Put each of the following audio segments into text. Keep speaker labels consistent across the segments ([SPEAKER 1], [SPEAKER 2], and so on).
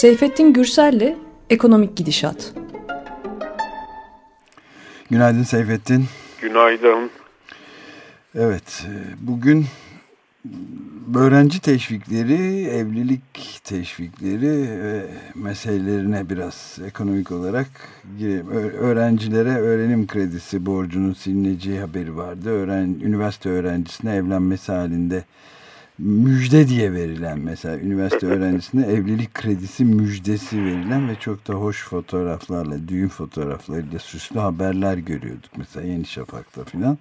[SPEAKER 1] Seyfettin Gürsel'le Ekonomik Gidişat.
[SPEAKER 2] Günaydın Seyfettin.
[SPEAKER 3] Günaydın.
[SPEAKER 2] Evet, e, bugün öğrenci teşvikleri, evlilik teşvikleri ve meselelerine biraz ekonomik olarak öğrencilere öğrenim kredisi borcunun silineceği haberi vardı. Öğren, üniversite öğrencisine evlenmesi halinde müjde diye verilen mesela üniversite öğrencisine evlilik kredisi müjdesi verilen ve çok da hoş fotoğraflarla düğün fotoğraflarıyla süslü haberler görüyorduk mesela Yeni Şafak'ta filan.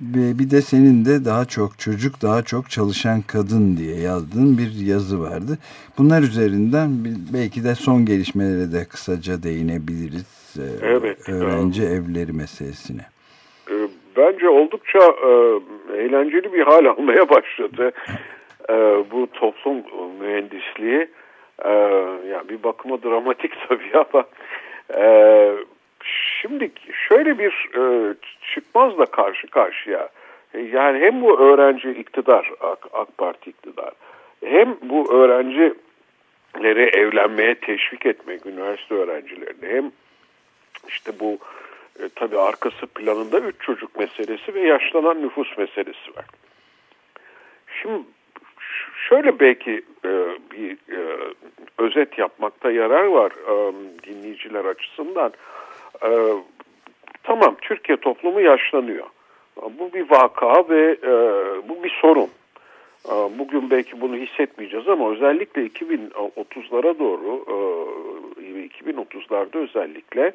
[SPEAKER 2] Ve bir de senin de daha çok çocuk daha çok çalışan kadın diye yazdığın bir yazı vardı. Bunlar üzerinden belki de son gelişmelere de kısaca değinebiliriz.
[SPEAKER 3] E, evet.
[SPEAKER 2] Öğrenci evleri meselesine.
[SPEAKER 3] Bence oldukça e, eğlenceli bir hal almaya başladı. E, bu toplum mühendisliği e, yani bir bakıma dramatik tabii ama e, şimdi şöyle bir e, çıkmazla karşı karşıya yani hem bu öğrenci iktidar AK, AK Parti iktidar hem bu öğrencileri evlenmeye teşvik etmek üniversite öğrencilerini hem işte bu e, tabii arkası planında üç çocuk meselesi ve yaşlanan nüfus meselesi var. Şimdi şöyle belki e, bir e, özet yapmakta yarar var e, dinleyiciler açısından. E, tamam Türkiye toplumu yaşlanıyor. Bu bir vaka ve e, bu bir sorun. E, bugün belki bunu hissetmeyeceğiz ama özellikle 2030'lara doğru, e, 2030'larda özellikle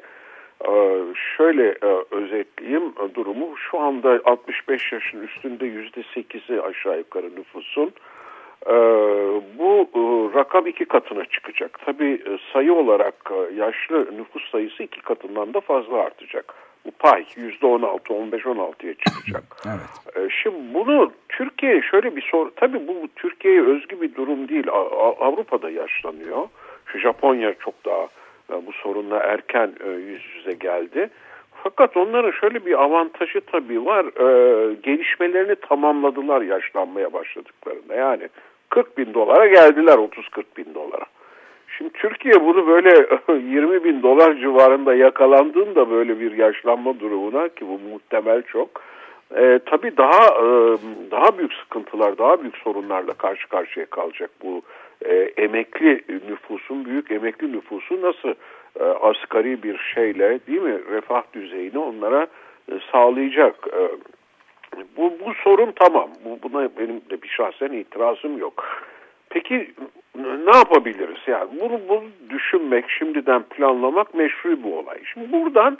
[SPEAKER 3] şöyle e, özetleyeyim e, durumu. Şu anda 65 yaşın üstünde %8'i aşağı yukarı nüfusun. Ee, bu e, rakam iki katına çıkacak. Tabii sayı olarak yaşlı nüfus sayısı iki katından da fazla artacak. Bu pay %16, 15-16'ya çıkacak. Evet. Ee, şimdi bunu Türkiye şöyle bir soru, tabii bu Türkiye'ye özgü bir durum değil. Avrupa'da yaşlanıyor. Şu Japonya çok daha bu sorunla erken e, yüz yüze geldi. Fakat onların şöyle bir avantajı tabii var. E, gelişmelerini tamamladılar yaşlanmaya başladıklarında. Yani 40 bin dolara geldiler 30-40 bin dolara. Şimdi Türkiye bunu böyle 20 bin dolar civarında yakalandığında böyle bir yaşlanma durumuna ki bu muhtemel çok. E, tabii daha e, daha büyük sıkıntılar, daha büyük sorunlarla karşı karşıya kalacak bu e, emekli nüfusun, büyük emekli nüfusu nasıl e, asgari bir şeyle değil mi refah düzeyini onlara e, sağlayacak. E, bu, bu sorun tamam. Bu, buna benim de bir şahsen itirazım yok. Peki ne yapabiliriz? Yani bunu, bunu düşünmek, şimdiden planlamak meşru bu olay. Şimdi buradan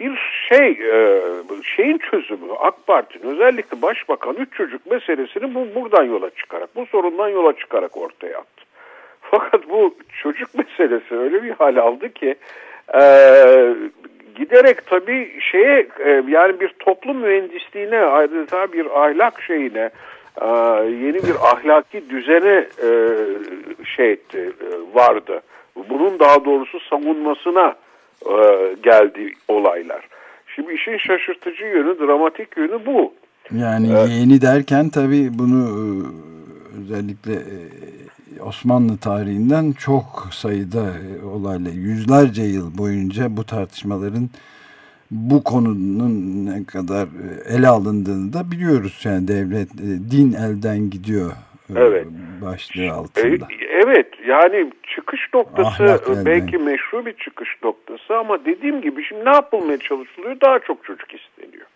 [SPEAKER 3] bir şey e, şeyin çözümü AK Parti'nin özellikle başbakan üç çocuk meselesini bu buradan yola çıkarak bu sorundan yola çıkarak ortaya attı. Fakat bu çocuk meselesi öyle bir hal aldı ki e, giderek tabii şeye e, yani bir toplum mühendisliğine adeta bir ahlak şeyine e, yeni bir ahlaki düzene e, şey etti, e, vardı. Bunun daha doğrusu savunmasına e, geldi olaylar. Şimdi işin şaşırtıcı yönü, dramatik yönü bu.
[SPEAKER 2] Yani evet. yeni derken tabii bunu e, özellikle e, Osmanlı tarihinden çok sayıda olayla yüzlerce yıl boyunca bu tartışmaların bu konunun ne kadar ele alındığını da biliyoruz. Yani devlet din elden gidiyor evet. başlığı altında.
[SPEAKER 3] Evet yani çıkış noktası Ahlak belki elden. meşru bir çıkış noktası ama dediğim gibi şimdi ne yapılmaya çalışılıyor? Daha çok çocuk isteniyor.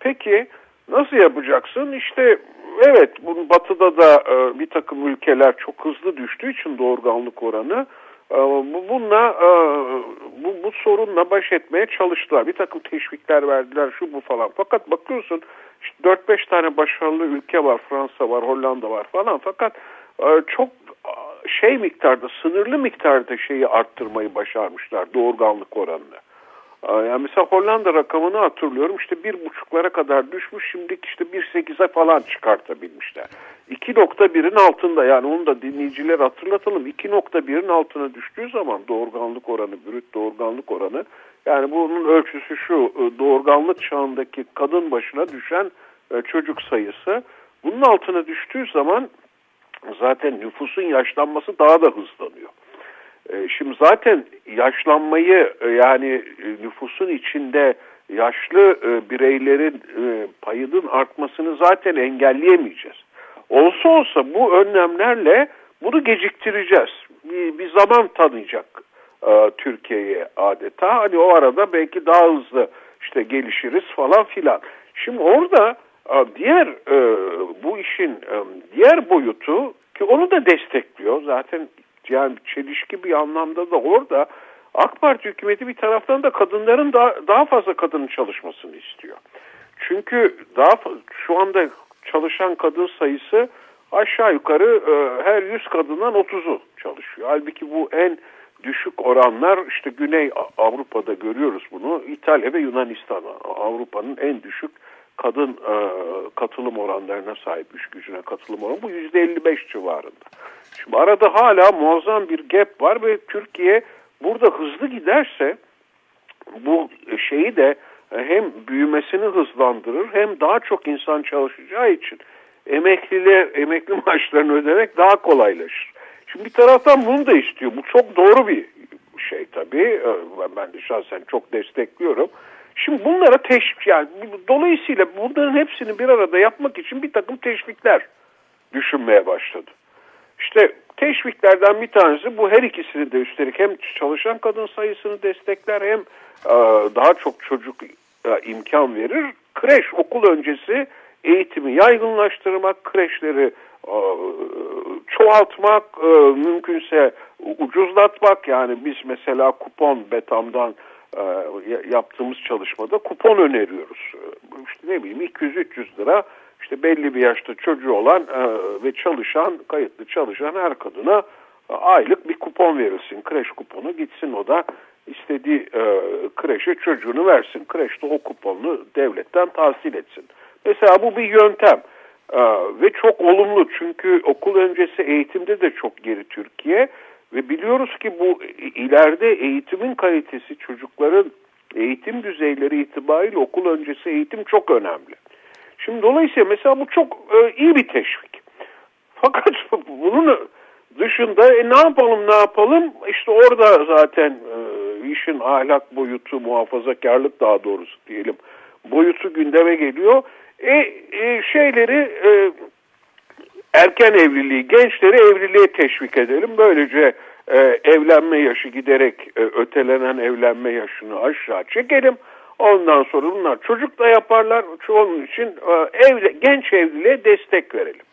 [SPEAKER 3] Peki nasıl yapacaksın? İşte evet bunun batıda da e, bir takım ülkeler çok hızlı düştüğü için doğurganlık oranı e, bununla e, bu, bu sorunla baş etmeye çalıştılar. Bir takım teşvikler verdiler şu bu falan. Fakat bakıyorsun işte 4-5 tane başarılı ülke var. Fransa var, Hollanda var falan. Fakat e, çok şey miktarda, sınırlı miktarda şeyi arttırmayı başarmışlar doğurganlık oranını. Yani mesela Hollanda rakamını hatırlıyorum işte bir buçuklara kadar düşmüş şimdi işte bir sekize falan çıkartabilmişler. 2.1'in altında yani onu da dinleyiciler hatırlatalım 2.1'in altına düştüğü zaman doğurganlık oranı, brüt doğurganlık oranı yani bunun ölçüsü şu doğurganlık çağındaki kadın başına düşen e, çocuk sayısı bunun altına düştüğü zaman zaten nüfusun yaşlanması daha da hızlanıyor. E, şimdi zaten yaşlanmayı e, yani e, nüfusun içinde yaşlı bireylerin payının artmasını zaten engelleyemeyeceğiz. Olsa olsa bu önlemlerle bunu geciktireceğiz. Bir, bir zaman tanıyacak Türkiye'ye adeta. Hani o arada belki daha hızlı işte gelişiriz falan filan. Şimdi orada diğer bu işin diğer boyutu ki onu da destekliyor. Zaten yani çelişki bir anlamda da orada AK Parti hükümeti bir taraftan da kadınların daha, daha fazla kadının çalışmasını istiyor. Çünkü daha şu anda çalışan kadın sayısı aşağı yukarı e, her 100 kadından 30'u çalışıyor. Halbuki bu en düşük oranlar işte Güney Avrupa'da görüyoruz bunu. İtalya ve Yunanistan Avrupa'nın en düşük kadın e, katılım oranlarına sahip iş gücüne katılım oranı bu %55 civarında. Şimdi arada hala muazzam bir gap var ve Türkiye burada hızlı giderse bu şeyi de hem büyümesini hızlandırır hem daha çok insan çalışacağı için emekliler emekli maaşlarını ödemek daha kolaylaşır. Şimdi bir taraftan bunu da istiyor. Bu çok doğru bir şey tabii. Ben de şahsen çok destekliyorum. Şimdi bunlara teşvik yani dolayısıyla bunların hepsini bir arada yapmak için bir takım teşvikler düşünmeye başladı. İşte teşviklerden bir tanesi bu her ikisini de üstelik hem çalışan kadın sayısını destekler hem e, daha çok çocuk e, imkan verir. Kreş okul öncesi eğitimi yaygınlaştırmak, kreşleri e, çoğaltmak, mümkünse ucuzlatmak yani biz mesela kupon Betam'dan yaptığımız çalışmada kupon öneriyoruz. İşte ne bileyim 200-300 lira işte belli bir yaşta çocuğu olan e, ve çalışan, kayıtlı çalışan her kadına e, aylık bir kupon verilsin. Kreş kuponu gitsin o da istediği e, kreşe çocuğunu versin. Kreş de o kuponunu devletten tahsil etsin. Mesela bu bir yöntem. E, ve çok olumlu çünkü okul öncesi eğitimde de çok geri Türkiye ve biliyoruz ki bu ileride eğitimin kalitesi çocukların eğitim düzeyleri itibariyle okul öncesi eğitim çok önemli. Şimdi dolayısıyla mesela bu çok e, iyi bir teşvik. Fakat bunun dışında e, ne yapalım ne yapalım işte orada zaten e, işin ahlak boyutu muhafazakarlık daha doğrusu diyelim boyutu gündeme geliyor. E, e şeyleri e, erken evliliği gençleri evliliğe teşvik edelim böylece e, evlenme yaşı giderek e, ötelenen evlenme yaşını aşağı çekelim. Ondan sonra bunlar çocuk da yaparlar. Onun için e, evli, genç evliliğe destek verelim.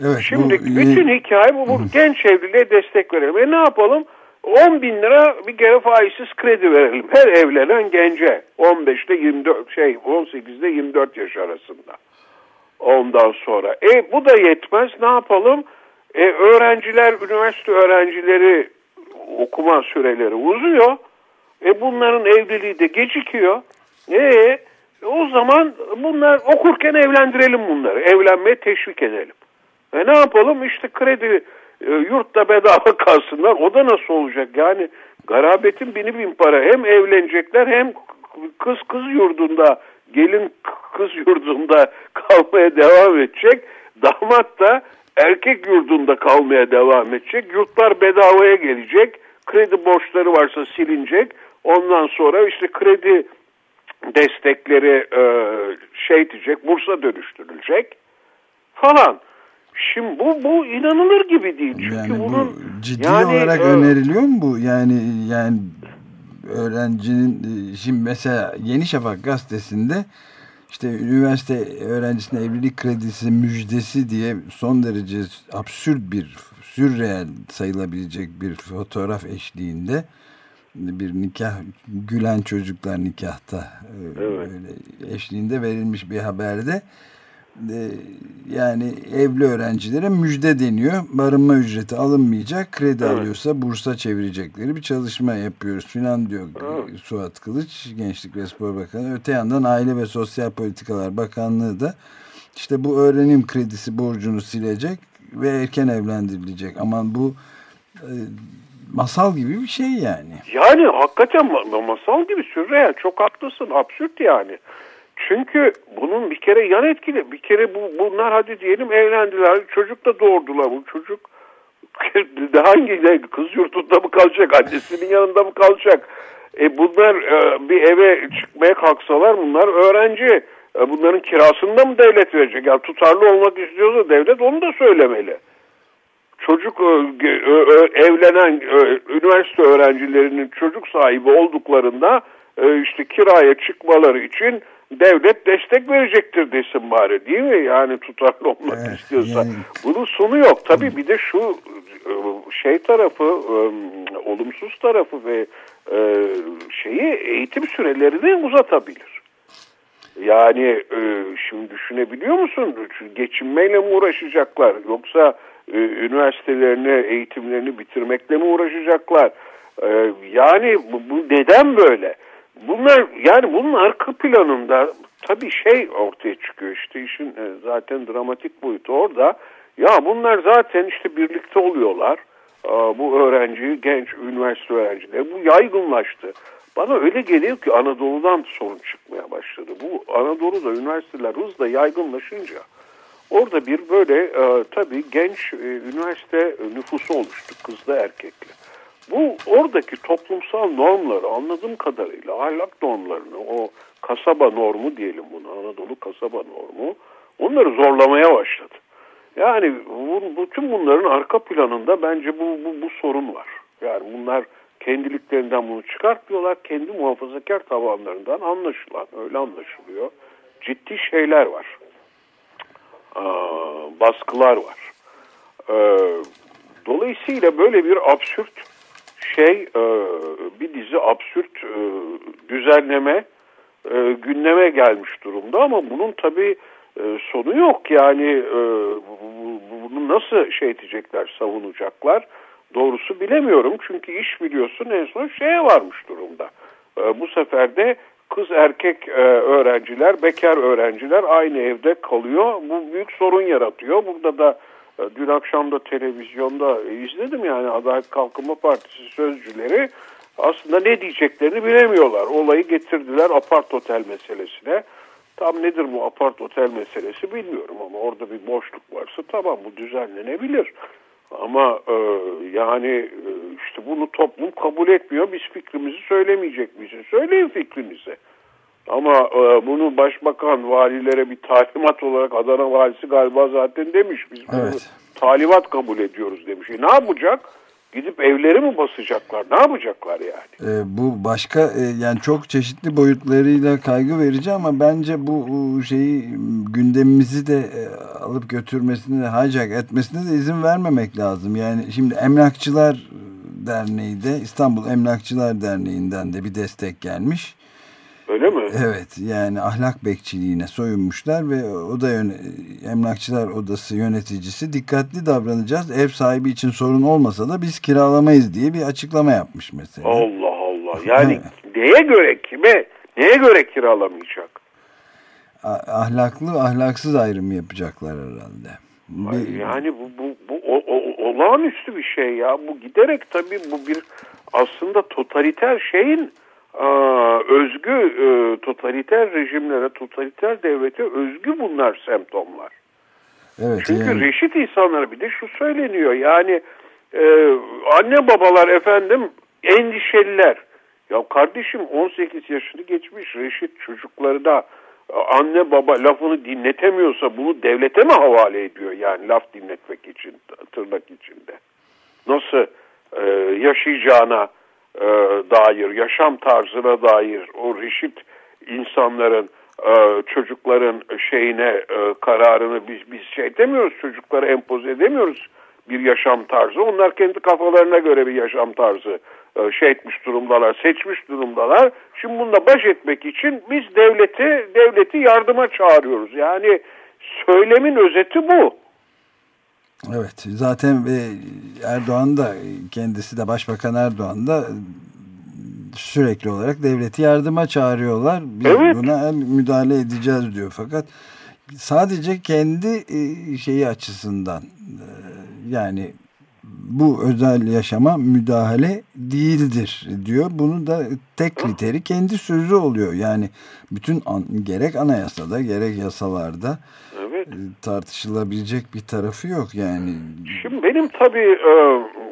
[SPEAKER 3] Evet, Şimdi bu, bütün hikaye bu. bu genç evliliğe destek verelim. E ne yapalım? 10 bin lira bir kere faizsiz kredi verelim. Her evlenen gence 15'te 24 şey 18'de 24 yaş arasında. Ondan sonra e bu da yetmez. Ne yapalım? E, öğrenciler, üniversite öğrencileri okuma süreleri uzuyor. E bunların evliliği de gecikiyor. E o zaman bunlar okurken evlendirelim bunları. Evlenmeye teşvik edelim. E ne yapalım? İşte kredi e, yurtta bedava kalsınlar. O da nasıl olacak? Yani garabetin bini bin para. Hem evlenecekler hem kız kız yurdunda gelin kız yurdunda kalmaya devam edecek. Damat da erkek yurdunda kalmaya devam edecek. Yurtlar bedavaya gelecek. Kredi borçları varsa silinecek. Ondan sonra işte kredi destekleri e, şey diyecek, bursa dönüştürülecek falan. Şimdi bu bu inanılır gibi değil. Çünkü
[SPEAKER 2] yani
[SPEAKER 3] bunun
[SPEAKER 2] bu ciddi yani, olarak e, öneriliyor mu bu? Yani yani öğrencinin e, şimdi mesela Yeni Şafak gazetesinde işte üniversite öğrencisine evlilik kredisi müjdesi diye son derece absürt bir sürreel sayılabilecek bir fotoğraf eşliğinde bir nikah gülen çocuklar nikahta e, evet. öyle eşliğinde verilmiş bir haberde e, yani evli öğrencilere müjde deniyor. Barınma ücreti alınmayacak. Kredi evet. alıyorsa bursa çevirecekleri bir çalışma yapıyoruz filan diyor evet. Suat Kılıç Gençlik ve Spor Bakanı. Öte yandan Aile ve Sosyal Politikalar Bakanlığı da işte bu öğrenim kredisi borcunu silecek ve erken evlendirilecek. Aman bu e, masal gibi bir şey yani.
[SPEAKER 3] Yani hakikaten masal gibi sürreel çok haklısın absürt yani. Çünkü bunun bir kere yan etkili. Bir kere bu bunlar hadi diyelim evlendiler. Çocuk da doğurdular. Bu çocuk hangi kız yurtunda mı kalacak? Annesinin yanında mı kalacak? E bunlar e, bir eve çıkmaya kalksalar bunlar öğrenci. E, bunların kirasını da mı devlet verecek? Yani tutarlı olmak istiyorsa devlet onu da söylemeli. Çocuk evlenen üniversite öğrencilerinin çocuk sahibi olduklarında işte kiraya çıkmaları için devlet destek verecektir desin bari değil mi? Yani tutarlı olmak evet, istiyorsa. Yani... Bunun sonu yok. Tabii bir de şu şey tarafı, olumsuz tarafı ve şeyi eğitim sürelerini uzatabilir. Yani şimdi düşünebiliyor musun? Geçinmeyle mi uğraşacaklar? Yoksa üniversitelerini, eğitimlerini bitirmekle mi uğraşacaklar? Yani bu neden böyle? Bunlar yani bunun arka planında tabii şey ortaya çıkıyor işte işin e, zaten dramatik boyutu orada. Ya bunlar zaten işte birlikte oluyorlar. Bu öğrenci, genç üniversite öğrencileri bu yaygınlaştı. Bana öyle geliyor ki Anadolu'dan sorun çıkmaya başladı. Bu Anadolu'da üniversiteler hızla yaygınlaşınca orada bir böyle e, tabii genç e, üniversite nüfusu oluştu kızlı erkekli. Bu oradaki toplumsal normları anladığım kadarıyla ahlak normlarını o kasaba normu diyelim bunu Anadolu kasaba normu onları zorlamaya başladı. Yani bu, bütün bunların arka planında bence bu, bu, bu sorun var. Yani bunlar kendiliklerinden bunu çıkartmıyorlar. Kendi muhafazakar tabanlarından anlaşılan, öyle anlaşılıyor. Ciddi şeyler var. Aa, baskılar var. Ee, dolayısıyla böyle bir absürt şey e, bir dizi absürt e, düzenleme e, gündeme gelmiş durumda ama bunun tabi sonu yok. Yani bunu nasıl şey edecekler savunacaklar? Doğrusu bilemiyorum. Çünkü iş biliyorsun en son şeye varmış durumda. Bu sefer de kız erkek öğrenciler bekar öğrenciler aynı evde kalıyor bu büyük sorun yaratıyor burada da Dün akşam da televizyonda izledim yani Adalet Kalkınma Partisi sözcüleri aslında ne diyeceklerini bilemiyorlar. Olayı getirdiler apart otel meselesine. Tam nedir bu apart otel meselesi bilmiyorum ama orada bir boşluk varsa tamam bu düzenlenebilir. Ama e, yani e, işte bunu toplum kabul etmiyor. Biz fikrimizi söylemeyecek miyiz? Söyleyin fikrinizi. Ama e, bunu başbakan valilere bir talimat olarak Adana valisi galiba zaten demiş. Biz bunu evet. talimat kabul ediyoruz demiş. E, ne yapacak? Gidip evleri mi basacaklar? Ne yapacaklar yani?
[SPEAKER 2] E, bu başka e, yani çok çeşitli boyutlarıyla kaygı verici ama bence bu şeyi gündemimizi de e, alıp götürmesine de hijack etmesine de izin vermemek lazım. Yani şimdi Emlakçılar Derneği de İstanbul Emlakçılar Derneği'nden de bir destek gelmiş.
[SPEAKER 3] Öyle mi?
[SPEAKER 2] Evet yani ahlak bekçiliğine soyunmuşlar ve o da emlakçılar odası yöneticisi dikkatli davranacağız. Ev sahibi için sorun olmasa da biz kiralamayız diye bir açıklama yapmış mesela.
[SPEAKER 3] Allah Allah yani neye göre kime neye göre kiralamayacak?
[SPEAKER 2] Ahlaklı ahlaksız ayrım yapacaklar herhalde.
[SPEAKER 3] Bir... Yani bu, bu, bu o, o, olağanüstü bir şey ya. Bu giderek tabii bu bir aslında totaliter şeyin özgü e, totaliter rejimlere, totaliter devlete özgü bunlar semptomlar. Evet, Çünkü yani. reşit insanlara bir de şu söyleniyor yani e, anne babalar efendim endişeliler. Ya kardeşim 18 yaşını geçmiş reşit çocukları da anne baba lafını dinletemiyorsa bunu devlete mi havale ediyor yani laf dinletmek için tırnak içinde. Nasıl e, yaşayacağına e, dair, yaşam tarzına dair o reşit insanların, e, çocukların şeyine e, kararını biz biz şey demiyoruz, çocuklara empoze edemiyoruz bir yaşam tarzı. Onlar kendi kafalarına göre bir yaşam tarzı e, şey etmiş durumdalar, seçmiş durumdalar. Şimdi bununla baş etmek için biz devleti devleti yardıma çağırıyoruz. Yani söylemin özeti bu.
[SPEAKER 2] Evet zaten Erdoğan da kendisi de Başbakan Erdoğan da sürekli olarak devleti yardıma çağırıyorlar. Biz evet. buna müdahale edeceğiz diyor. Fakat sadece kendi e, şeyi açısından e, yani bu özel yaşama müdahale değildir diyor. Bunu da tek kriteri kendi sözü oluyor. Yani bütün an, gerek anayasada gerek yasalarda E, tartışılabilecek bir tarafı yok yani.
[SPEAKER 3] Şimdi benim tabii e,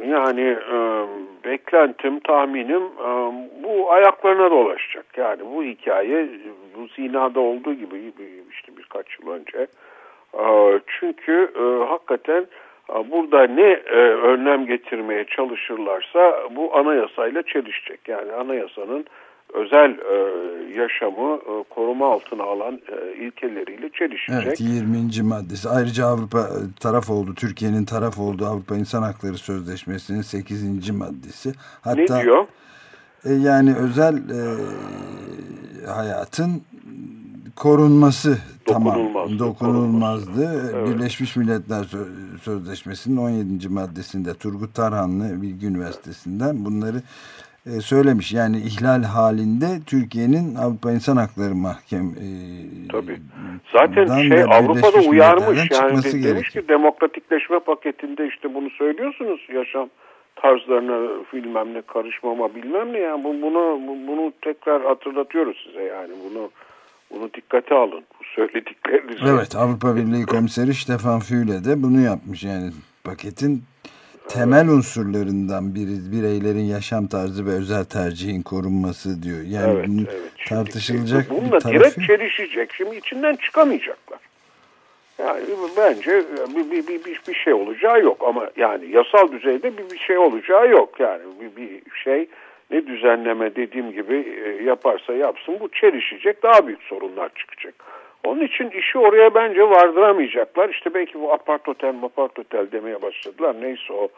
[SPEAKER 3] yani e, beklentim, tahminim bu ayaklarına dolaşacak. Yani bu hikaye bu zinada olduğu gibi işte birkaç yıl önce. Çünkü hakikaten burada ne önlem getirmeye çalışırlarsa bu anayasayla çelişecek. Yani anayasanın özel e, yaşamı e, koruma altına alan e, ilkeleriyle çelişecek.
[SPEAKER 2] Evet 20. maddesi. Ayrıca Avrupa e, taraf oldu. Türkiye'nin taraf olduğu Avrupa İnsan Hakları Sözleşmesi'nin 8. maddesi.
[SPEAKER 3] Hatta, ne diyor?
[SPEAKER 2] E, yani özel e, hayatın korunması
[SPEAKER 3] dokunulmazdı,
[SPEAKER 2] tamam dokunulmazdı. Evet. Birleşmiş Milletler Sözleşmesi'nin 17. maddesinde Turgut Tarhanlı Bilgi Üniversitesi'nden bunları söylemiş. Yani ihlal halinde Türkiye'nin Avrupa İnsan Hakları Mahkem e,
[SPEAKER 3] Tabii. Zaten şey Avrupa'da uyarmış yani. de, demiş ki demokratikleşme paketinde işte bunu söylüyorsunuz. Yaşam tarzlarına bilmem ne karışmama bilmem ne. Yani bu, bunu bunu tekrar hatırlatıyoruz size yani. Bunu bunu dikkate alın. Bu söylediklerinizi.
[SPEAKER 2] Evet Avrupa Birliği Komiseri Stefan Füle de bunu yapmış. Yani paketin temel unsurlarından biri bireylerin yaşam tarzı ve özel tercihin korunması diyor. Yani evet, bunun evet. tartışılacak
[SPEAKER 3] Şimdi, bununla bir tarafı. direkt çelişecek. Şimdi içinden çıkamayacaklar. Yani bence bir, bir, bir, bir, bir şey olacağı yok ama yani yasal düzeyde bir, bir şey olacağı yok. Yani bir, bir şey ne düzenleme dediğim gibi e, yaparsa yapsın bu çelişecek daha büyük sorunlar çıkacak. Onun için işi oraya bence vardıramayacaklar. İşte belki bu apart otel apart otel demeye başladılar. Neyse o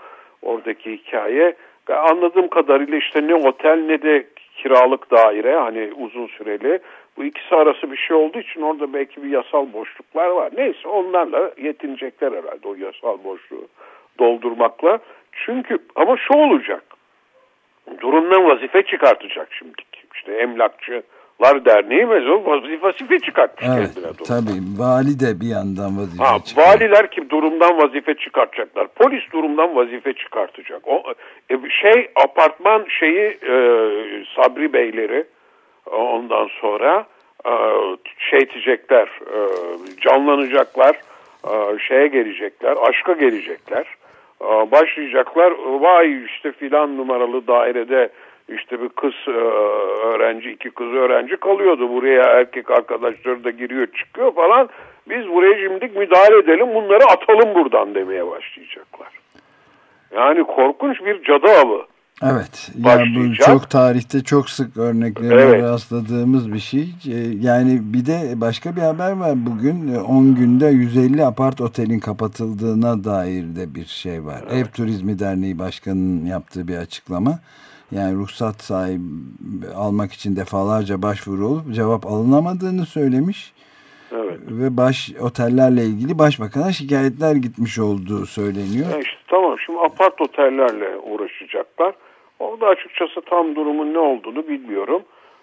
[SPEAKER 3] oradaki hikaye. Anladığım kadarıyla işte ne otel ne de kiralık daire hani uzun süreli. Bu ikisi arası bir şey olduğu için orada belki bir yasal boşluklar var. Neyse onlarla yetinecekler herhalde o yasal boşluğu doldurmakla. Çünkü ama şu olacak. Durumdan vazife çıkartacak şimdiki. İşte emlakçı, Var Derneği mezun vazife çıkartmış
[SPEAKER 2] evet, kendine. Durumdan. Tabii vali de bir yandan vazife
[SPEAKER 3] ha, çıkartacak. Valiler kim durumdan vazife çıkartacaklar. Polis durumdan vazife çıkartacak. O e, şey apartman şeyi e, Sabri Beyleri ondan sonra e, şey diyecekler e, canlanacaklar e, şeye gelecekler aşka gelecekler e, başlayacaklar vay işte filan numaralı dairede işte bir kız e, öğrenci, iki kız öğrenci kalıyordu. Buraya erkek arkadaşları da giriyor çıkıyor falan. Biz buraya şimdilik müdahale edelim bunları atalım buradan demeye başlayacaklar. Yani korkunç bir cadı avı.
[SPEAKER 2] Evet. Yani bu çok tarihte çok sık örneklerine evet. rastladığımız bir şey. E, yani bir de başka bir haber var bugün. 10 e, günde 150 apart otelin kapatıldığına dair de bir şey var. Evet. Ev Turizmi Derneği Başkanı'nın yaptığı bir açıklama. Yani ruhsat sahibi almak için defalarca başvuru olup cevap alınamadığını söylemiş.
[SPEAKER 3] Evet.
[SPEAKER 2] Ve baş otellerle ilgili başbakana şikayetler gitmiş olduğu söyleniyor.
[SPEAKER 3] Ya işte, tamam şimdi apart otellerle uğraşacaklar. Orada açıkçası tam durumun ne olduğunu bilmiyorum.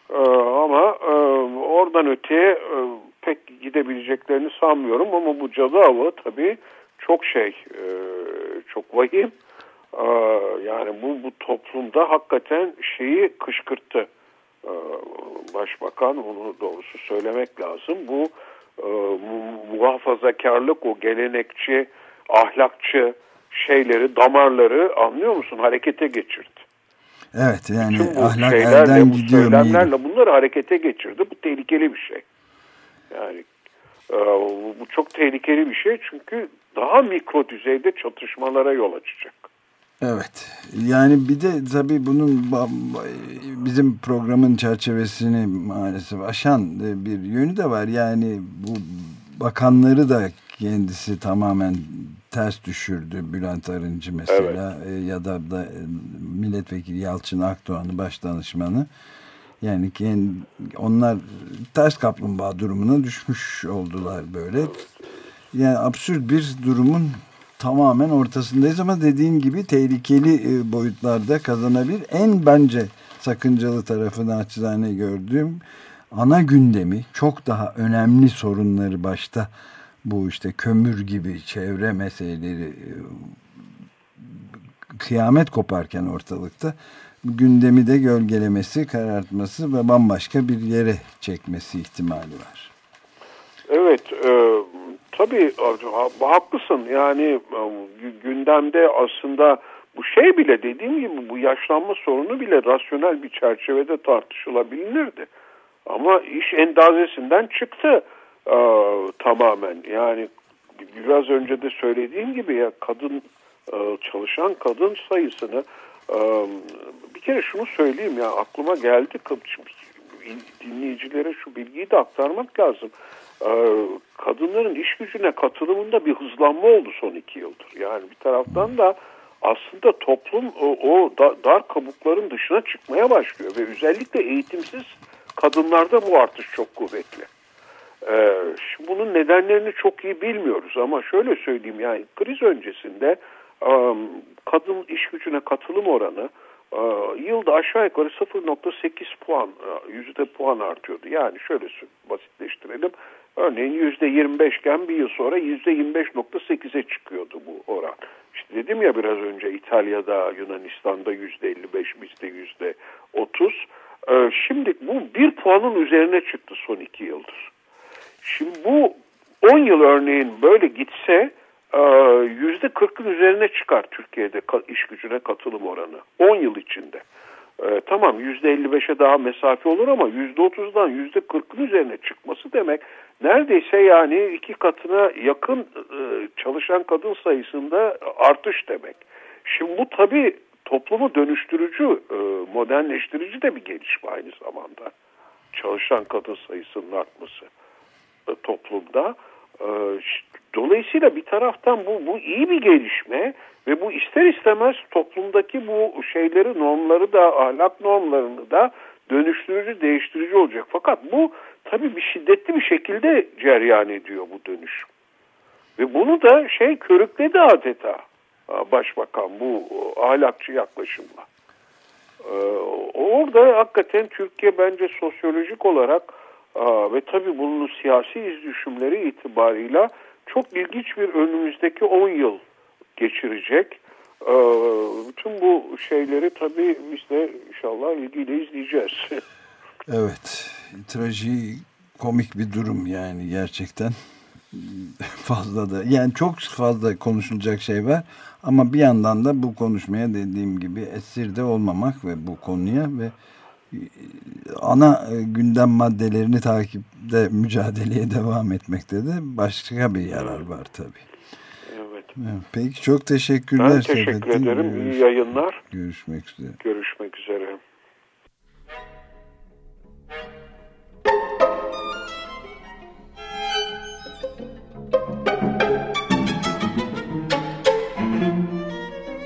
[SPEAKER 3] Ee, ama e, oradan öteye e, pek gidebileceklerini sanmıyorum. Ama bu cadı avı tabii çok şey, e, çok vahim. Yani bu, bu toplumda hakikaten şeyi kışkırttı. Başbakan onu doğrusu söylemek lazım. Bu muhafazakarlık, o gelenekçi, ahlakçı şeyleri, damarları anlıyor musun? Harekete geçirdi.
[SPEAKER 2] Evet yani Bütün bu ahlak elden bu gidiyor.
[SPEAKER 3] Söylemlerle bunları harekete geçirdi. Bu tehlikeli bir şey. Yani bu çok tehlikeli bir şey çünkü daha mikro düzeyde çatışmalara yol açacak.
[SPEAKER 2] Evet. Yani bir de tabii bunun bizim programın çerçevesini maalesef aşan bir yönü de var. Yani bu bakanları da kendisi tamamen ters düşürdü. Bülent Arıncı mesela evet. E, ya da, da milletvekili Yalçın Akdoğan'ı baş danışmanı. Yani kendi, onlar ters kaplumbağa durumuna düşmüş oldular böyle. Yani absürt bir durumun tamamen ortasındayız ama dediğim gibi tehlikeli e, boyutlarda kazanabilir. En bence sakıncalı tarafını açıdan gördüğüm ana gündemi çok daha önemli sorunları başta bu işte kömür gibi çevre meseleleri e, kıyamet koparken ortalıkta gündemi de gölgelemesi, karartması ve bambaşka bir yere çekmesi ihtimali var.
[SPEAKER 3] Evet, e, tabii haklısın. Yani e, gündemde aslında bu şey bile dediğim gibi bu yaşlanma sorunu bile rasyonel bir çerçevede tartışılabilirdi. Ama iş endazesinden çıktı e, tamamen. Yani biraz önce de söylediğim gibi ya kadın e, çalışan kadın sayısını e, bir kere şunu söyleyeyim ya aklıma geldi dinleyicilere şu bilgiyi de aktarmak lazım. E, kadınların iş gücüne katılımında bir hızlanma oldu son iki yıldır. Yani bir taraftan da aslında toplum o, o dar kabukların dışına çıkmaya başlıyor ve özellikle eğitimsiz kadınlarda bu artış çok kuvvetli. Ee, şimdi bunun nedenlerini çok iyi bilmiyoruz ama şöyle söyleyeyim yani kriz öncesinde kadın iş gücüne katılım oranı uh, yılda aşağı yukarı 0.8 puan uh, yüzde puan artıyordu. Yani şöyle basitleştirelim. Örneğin yüzde 25 iken bir yıl sonra yüzde 25.8'e çıkıyordu bu oran. İşte dedim ya biraz önce İtalya'da, Yunanistan'da yüzde 55, bizde yüzde 30. Ee, şimdi bu bir puanın üzerine çıktı son iki yıldır. Şimdi bu 10 yıl örneğin böyle gitse e, yüzde 40'ın üzerine çıkar Türkiye'de iş gücüne katılım oranı. 10 yıl içinde. Ee, tamam yüzde 55'e daha mesafe olur ama yüzde 30'dan yüzde 40'ın üzerine çıkması demek neredeyse yani iki katına yakın e, çalışan kadın sayısında artış demek. Şimdi bu tabii toplumu dönüştürücü, e, modernleştirici de bir gelişme aynı zamanda. Çalışan kadın sayısının artması e, toplumda. E, dolayısıyla bir taraftan bu, bu iyi bir gelişme ve bu ister istemez toplumdaki bu şeyleri, normları da, ahlak normlarını da dönüştürücü, değiştirici olacak. Fakat bu tabii bir şiddetli bir şekilde ceryan ediyor bu dönüşüm. Ve bunu da şey körükledi adeta başbakan bu ahlakçı yaklaşımla. Ee, orada hakikaten Türkiye bence sosyolojik olarak ve tabii bunun siyasi izdüşümleri itibarıyla çok ilginç bir önümüzdeki 10 yıl geçirecek. Ee, bütün bu şeyleri tabii biz de inşallah ilgiyle izleyeceğiz.
[SPEAKER 2] evet, traji komik bir durum yani gerçekten fazla da yani çok fazla konuşulacak şey var ama bir yandan da bu konuşmaya dediğim gibi esir de olmamak ve bu konuya ve ana e, gündem maddelerini takipte mücadeleye devam etmekte de başka bir yarar var tabii. Evet. Peki çok teşekkürler. Ben
[SPEAKER 3] teşekkür Sefettin. ederim. Görüş, İyi yayınlar.
[SPEAKER 2] Görüşmek üzere.
[SPEAKER 3] Görüşmek üzere.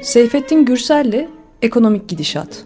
[SPEAKER 1] Seyfettin Gürsel'le Ekonomik Gidişat.